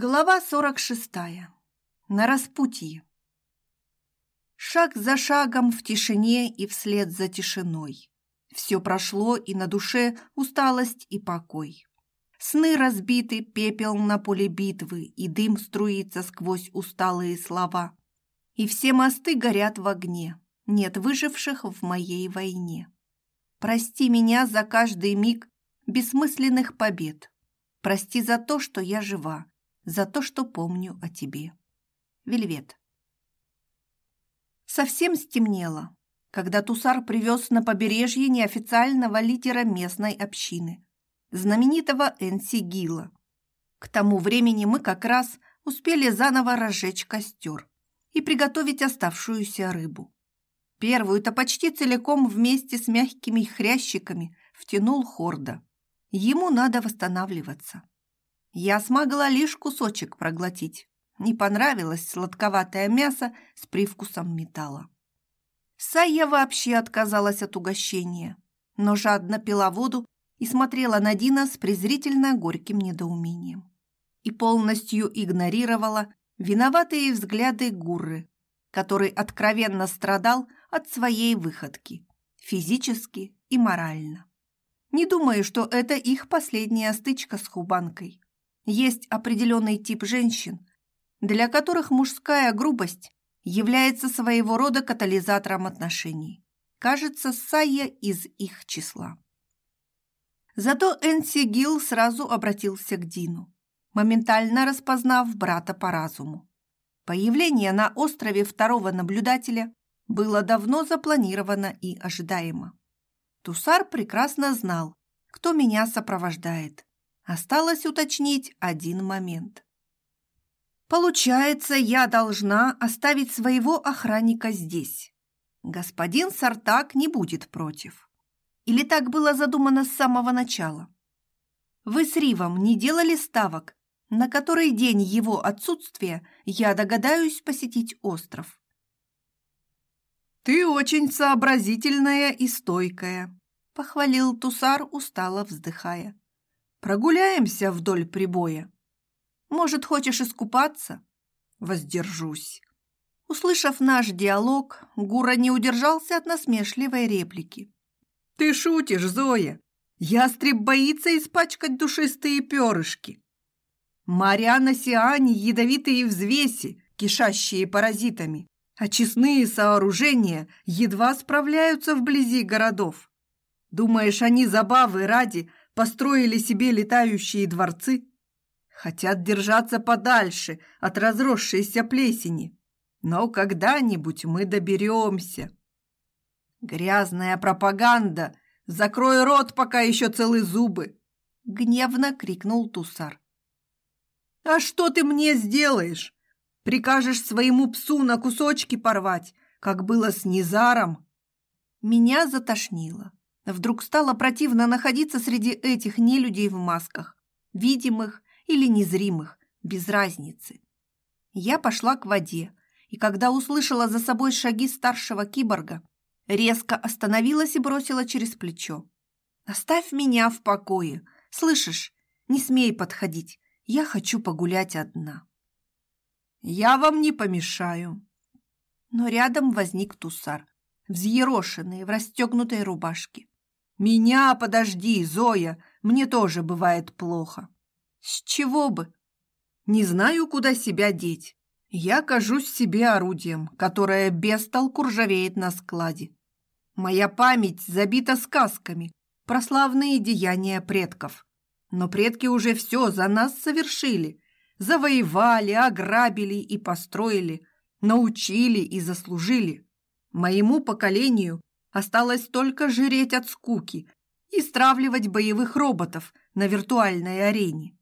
Глава 46. На распутье. Шаг за шагом в тишине и вслед за тишиной. Все прошло, и на душе усталость и покой. Сны разбиты, пепел на поле битвы, и дым струится сквозь усталые слова. И все мосты горят в огне, нет выживших в моей войне. Прости меня за каждый миг бессмысленных побед. Прости за то, что я жива, за то, что помню о тебе. Вельвет. Совсем стемнело, когда Тусар привез на побережье неофициального лидера местной общины, знаменитого Энси Гила. К тому времени мы как раз успели заново разжечь костер и приготовить оставшуюся рыбу. Первую-то почти целиком вместе с мягкими хрящиками втянул Хорда. Ему надо восстанавливаться. Я смогла лишь кусочек проглотить. Не понравилось сладковатое мясо с привкусом металла. Сайя вообще отказалась от угощения, но жадно пила воду и смотрела на Дина с презрительно горьким недоумением. И полностью игнорировала виноватые взгляды Гурры, который откровенно страдал от своей выходки, физически и морально. Не думаю, что это их последняя стычка с Хубанкой. Есть определенный тип женщин, для которых мужская грубость является своего рода катализатором отношений. Кажется, Сайя из их числа. Зато Энси Гилл сразу обратился к Дину, моментально распознав брата по разуму. Появление на острове второго наблюдателя было давно запланировано и ожидаемо. Тусар прекрасно знал, кто меня сопровождает, Осталось уточнить один момент. Получается, я должна оставить своего охранника здесь. Господин Сартак не будет против. Или так было задумано с самого начала? Вы с Ривом не делали ставок, на который день его отсутствия я догадаюсь посетить остров? «Ты очень сообразительная и стойкая», — похвалил Тусар, устало вздыхая. Прогуляемся вдоль прибоя. Может, хочешь искупаться? Воздержусь. Услышав наш диалог, Гура не удержался от насмешливой реплики. «Ты шутишь, Зоя! Ястреб боится испачкать душистые перышки. Мариана Сиани – ядовитые взвеси, кишащие паразитами, а честные сооружения едва справляются вблизи городов. Думаешь, они забавы ради построили себе летающие дворцы, хотят держаться подальше от разросшейся плесени. Но когда-нибудь мы доберемся. Грязная пропаганда! Закрой рот, пока еще целы зубы! Гневно крикнул Тусар. А что ты мне сделаешь? Прикажешь своему псу на кусочки порвать, как было с Низаром? Меня затошнило. Вдруг стало противно находиться среди этих нелюдей в масках, видимых или незримых, без разницы. Я пошла к воде, и когда услышала за собой шаги старшего киборга, резко остановилась и бросила через плечо. «Оставь меня в покое! Слышишь? Не смей подходить! Я хочу погулять одна!» «Я вам не помешаю!» Но рядом возник тусар, взъерошенный в расстегнутой рубашке. «Меня подожди, Зоя, мне тоже бывает плохо». «С чего бы?» «Не знаю, куда себя деть. Я кажусь себе орудием, которое без толку ржавеет на складе. Моя память забита сказками про славные деяния предков. Но предки уже все за нас совершили. Завоевали, ограбили и построили, научили и заслужили. Моему поколению Осталось только жиреть от скуки и стравливать боевых роботов на виртуальной арене.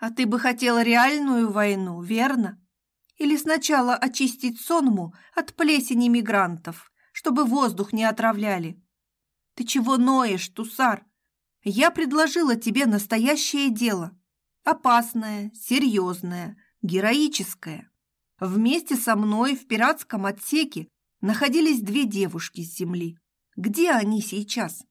А ты бы хотела реальную войну, верно? Или сначала очистить Сонму от плесени мигрантов, чтобы воздух не отравляли? Ты чего ноешь, Тусар? Я предложила тебе настоящее дело. Опасное, серьезное, героическое. Вместе со мной в пиратском отсеке находились две девушки с земли. Где они сейчас?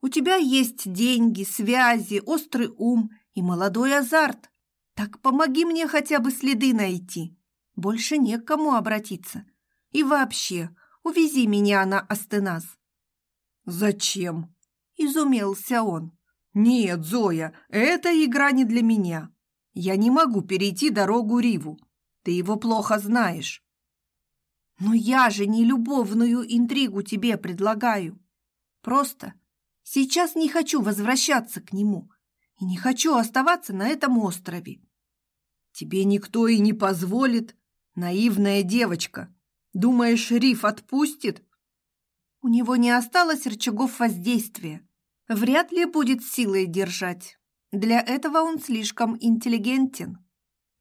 У тебя есть деньги, связи, острый ум и молодой азарт. Так помоги мне хотя бы следы найти. Больше не к кому обратиться. И вообще, увези меня на Астеназ. Зачем? Изумился он. Нет, Зоя, эта игра не для меня. Я не могу перейти дорогу Риву. Ты его плохо знаешь. Но я же не любовную интригу тебе предлагаю. Просто сейчас не хочу возвращаться к нему и не хочу оставаться на этом острове. Тебе никто и не позволит, наивная девочка. Думаешь, Риф отпустит? У него не осталось рычагов воздействия. Вряд ли будет силой держать. Для этого он слишком интеллигентен.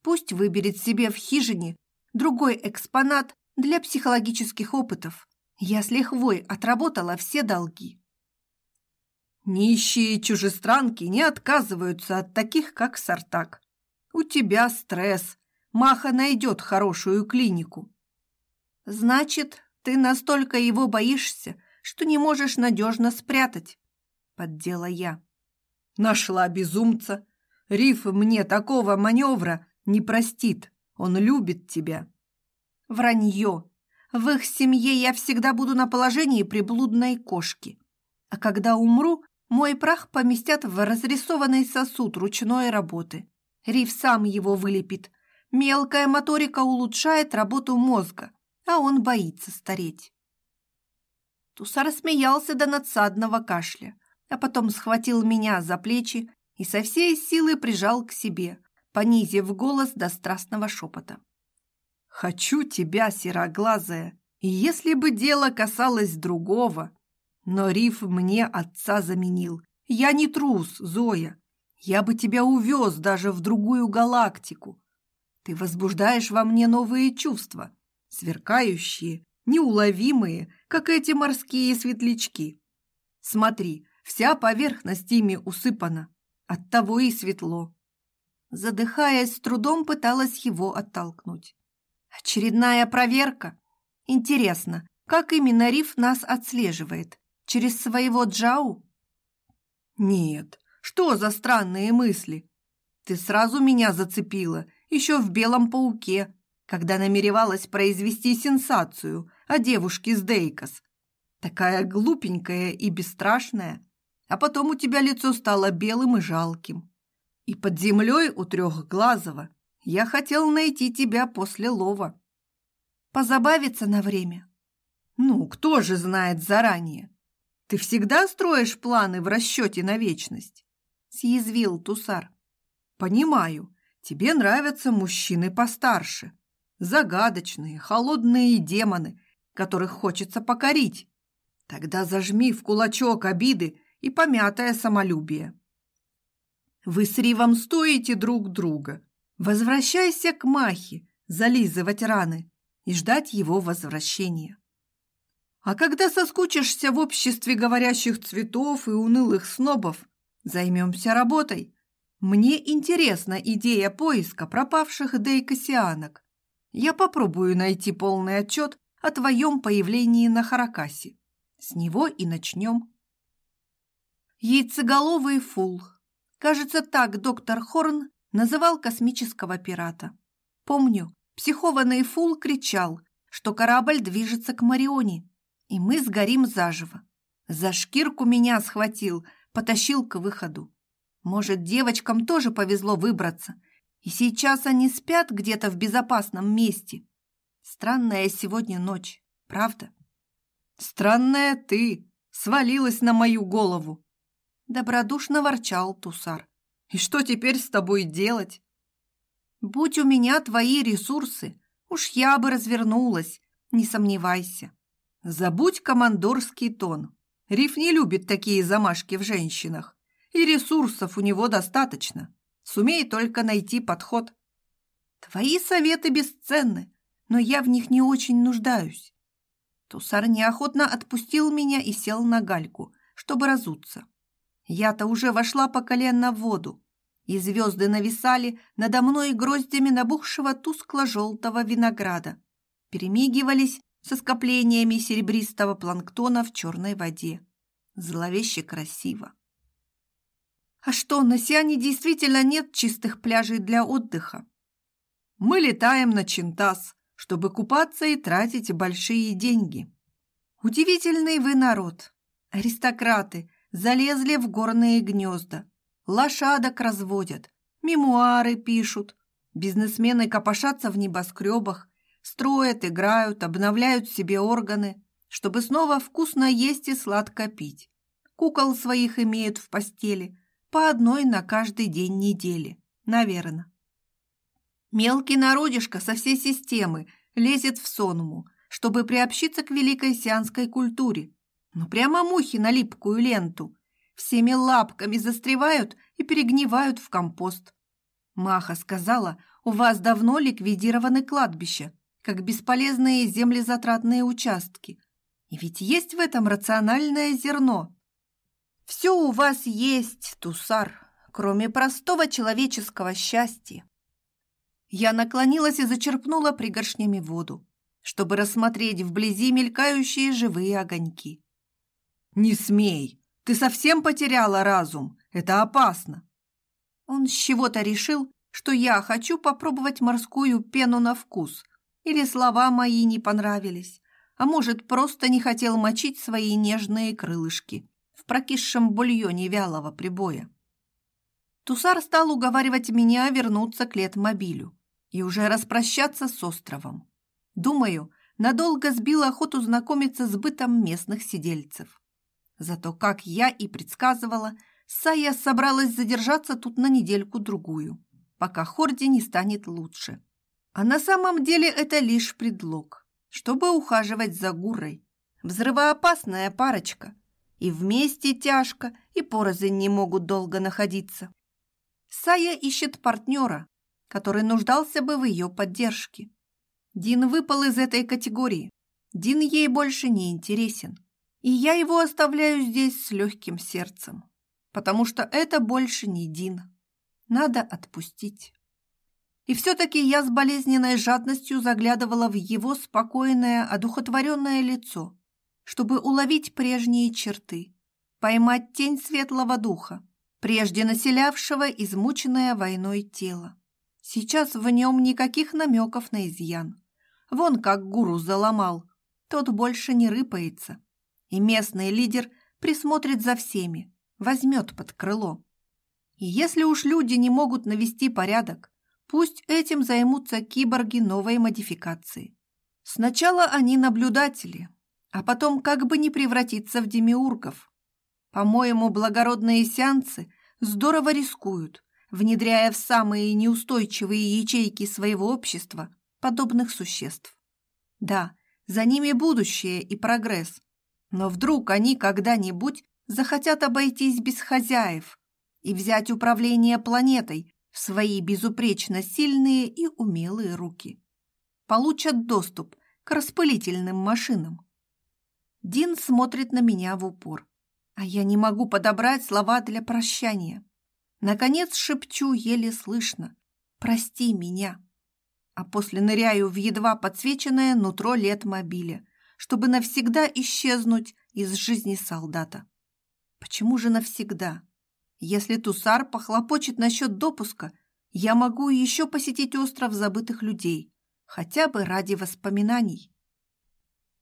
Пусть выберет себе в хижине другой экспонат для психологических опытов. Я с лихвой отработала все долги. Нищие чужестранки не отказываются от таких, как Сартак. У тебя стресс. Маха найдет хорошую клинику. Значит, ты настолько его боишься, что не можешь надежно спрятать, поддела я. Нашла безумца. Риф мне такого маневра не простит. Он любит тебя. Вранье. В их семье я всегда буду на положении приблудной кошки. А когда умру, мой прах поместят в разрисованный сосуд ручной работы. Риф сам его вылепит. Мелкая моторика улучшает работу мозга, а он боится стареть. Тусар смеялся до надсадного кашля, а потом схватил меня за плечи и со всей силы прижал к себе, понизив голос до страстного шепота. «Хочу тебя, сероглазая, и если бы дело касалось другого, но Риф мне отца заменил. Я не трус, Зоя. Я бы тебя увез даже в другую галактику. Ты возбуждаешь во мне новые чувства, сверкающие, неуловимые, как эти морские светлячки. Смотри, вся поверхность ими усыпана, оттого и светло. Задыхаясь, с трудом пыталась его оттолкнуть. Очередная проверка. Интересно, как именно Риф нас отслеживает? Через своего Джау? Нет, что за странные мысли? Ты сразу меня зацепила, еще в «Белом пауке», когда намеревалась произвести сенсацию о девушке с Дейкос. Такая глупенькая и бесстрашная. А потом у тебя лицо стало белым и жалким. И под землей у трехглазого я хотел найти тебя после лова. Позабавиться на время? Ну, кто же знает заранее? Ты всегда строишь планы в расчете на вечность? Съязвил Тусар. Понимаю, тебе нравятся мужчины постарше. Загадочные, холодные демоны, которых хочется покорить. Тогда зажми в кулачок обиды и помятое самолюбие. Вы с Ривом стоите друг друга. Возвращайся к Махе, зализывать раны и ждать его возвращения. А когда соскучишься в обществе говорящих цветов и унылых снобов, займемся работой. Мне интересна идея поиска пропавших дейкосианок. Я попробую найти полный отчет о твоем появлении на Харакасе. С него и начнем. Яйцеголовый фул. Кажется, так доктор Хорн называл космического пирата. Помню, психованный фул кричал, что корабль движется к Марионе и мы сгорим заживо. За шкирку меня схватил, потащил к выходу. Может, девочкам тоже повезло выбраться, и сейчас они спят где-то в безопасном месте. Странная сегодня ночь, правда? Странная ты, свалилась на мою голову. Добродушно ворчал Тусар. И что теперь с тобой делать? Будь у меня твои ресурсы, уж я бы развернулась, не сомневайся. Забудь командорский тон. Риф не любит такие замашки в женщинах. И ресурсов у него достаточно. Сумей только найти подход. Твои советы бесценны, но я в них не очень нуждаюсь. Тусар неохотно отпустил меня и сел на гальку, чтобы разуться. Я-то уже вошла по колено в воду, и звезды нависали надо мной гроздями набухшего тускло-желтого винограда. Перемигивались со скоплениями серебристого планктона в черной воде. Зловеще красиво. А что, на Сиане действительно нет чистых пляжей для отдыха? Мы летаем на Чинтас, чтобы купаться и тратить большие деньги. Удивительный вы народ. Аристократы залезли в горные гнезда, лошадок разводят, мемуары пишут, бизнесмены копошатся в небоскребах, строят, играют, обновляют себе органы, чтобы снова вкусно есть и сладко пить. Кукол своих имеют в постели, по одной на каждый день недели, наверное. Мелкий народишко со всей системы лезет в сонму, чтобы приобщиться к великой сианской культуре. Ну, прямо мухи на липкую ленту. Всеми лапками застревают и перегнивают в компост. Маха сказала, у вас давно ликвидированы кладбища, как бесполезные землезатратные участки. И ведь есть в этом рациональное зерно. Все у вас есть, Тусар, кроме простого человеческого счастья. Я наклонилась и зачерпнула пригоршнями воду, чтобы рассмотреть вблизи мелькающие живые огоньки. «Не смей! Ты совсем потеряла разум! Это опасно!» Он с чего-то решил, что я хочу попробовать морскую пену на вкус, или слова мои не понравились, а может, просто не хотел мочить свои нежные крылышки в прокисшем бульоне вялого прибоя. Тусар стал уговаривать меня вернуться к летмобилю и уже распрощаться с островом. Думаю, надолго сбил охоту знакомиться с бытом местных сидельцев. Зато, как я и предсказывала, Сая собралась задержаться тут на недельку-другую, пока Хорде не станет лучше. А на самом деле это лишь предлог, чтобы ухаживать за Гурой. Взрывоопасная парочка. И вместе тяжко, и порознь не могут долго находиться. Сая ищет партнера, который нуждался бы в ее поддержке. Дин выпал из этой категории. Дин ей больше не интересен. И я его оставляю здесь с легким сердцем, потому что это больше не Дин. Надо отпустить. И все-таки я с болезненной жадностью заглядывала в его спокойное, одухотворенное лицо, чтобы уловить прежние черты, поймать тень светлого духа, прежде населявшего измученное войной тело. Сейчас в нем никаких намеков на изъян. Вон как гуру заломал, тот больше не рыпается. И местный лидер присмотрит за всеми, возьмет под крыло. И если уж люди не могут навести порядок, пусть этим займутся киборги новой модификации. Сначала они наблюдатели, а потом как бы не превратиться в демиургов. По-моему, благородные сеансы здорово рискуют, внедряя в самые неустойчивые ячейки своего общества подобных существ. Да, за ними будущее и прогресс, но вдруг они когда-нибудь захотят обойтись без хозяев и взять управление планетой в свои безупречно сильные и умелые руки. Получат доступ к распылительным машинам. Дин смотрит на меня в упор, а я не могу подобрать слова для прощания. Наконец шепчу еле слышно «Прости меня!» А после ныряю в едва подсвеченное нутро летмобиля, чтобы навсегда исчезнуть из жизни солдата. Почему же навсегда? Если Тусар похлопочет насчет допуска, я могу еще посетить остров забытых людей, хотя бы ради воспоминаний.